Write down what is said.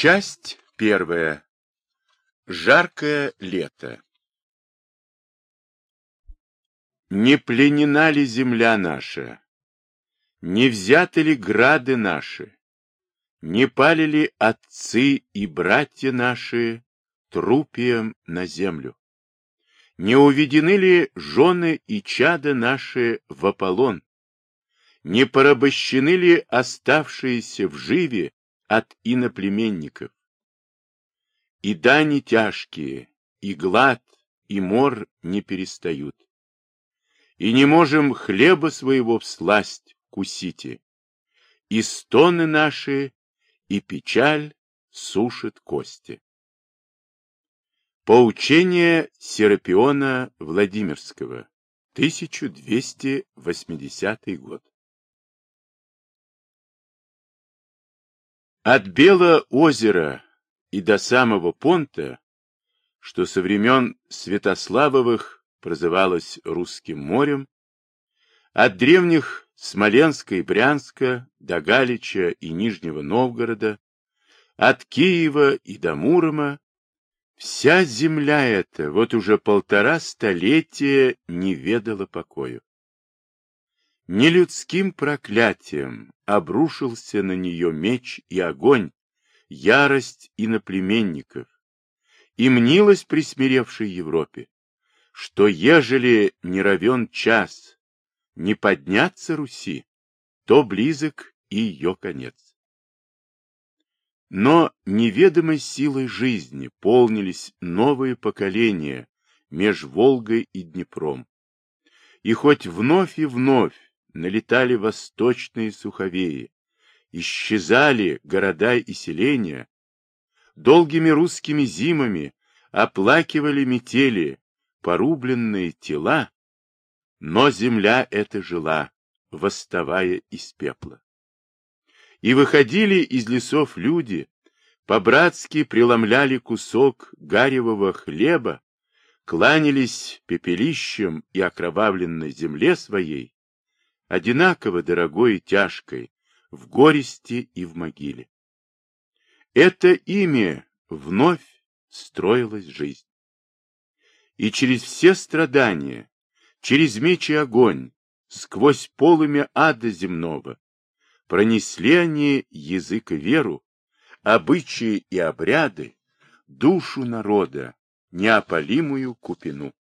Часть первая. Жаркое лето. Не пленена ли земля наша? Не взяты ли грады наши? Не пали ли отцы и братья наши трупием на землю? Не уведены ли жены и чада наши в Аполлон? Не порабощены ли оставшиеся в живе от иноплеменников? И дани тяжкие, и глад, и мор не перестают. И не можем хлеба своего всласть кусите. И стоны наши, и печаль сушит кости. Поучение Серапиона Владимирского, 1280 год. От Белого озера и до самого Понта, что со времен Святославовых прозывалось Русским морем, от древних Смоленска и Брянска до Галича и Нижнего Новгорода, от Киева и до Мурома, вся земля эта вот уже полтора столетия не ведала покою. Нелюдским проклятием обрушился на нее меч и огонь, ярость иноплеменников, и мнилось присмиревшей Европе, что ежели не равен час, не подняться Руси, то близок и ее конец. Но неведомой силой жизни полнились новые поколения меж Волгой и Днепром. И хоть вновь и вновь налетали восточные суховеи, исчезали города и селения, долгими русскими зимами оплакивали метели, порубленные тела, но земля эта жила, восставая из пепла. И выходили из лесов люди, по-братски преломляли кусок гаревого хлеба, кланялись пепелищем и окровавленной земле своей, одинаково дорогой и тяжкой, в горести и в могиле. Это имя вновь строилась жизнь. И через все страдания, через меч и огонь, сквозь полымя ада земного, пронесли они язык и веру, обычаи и обряды, душу народа, неопалимую купину.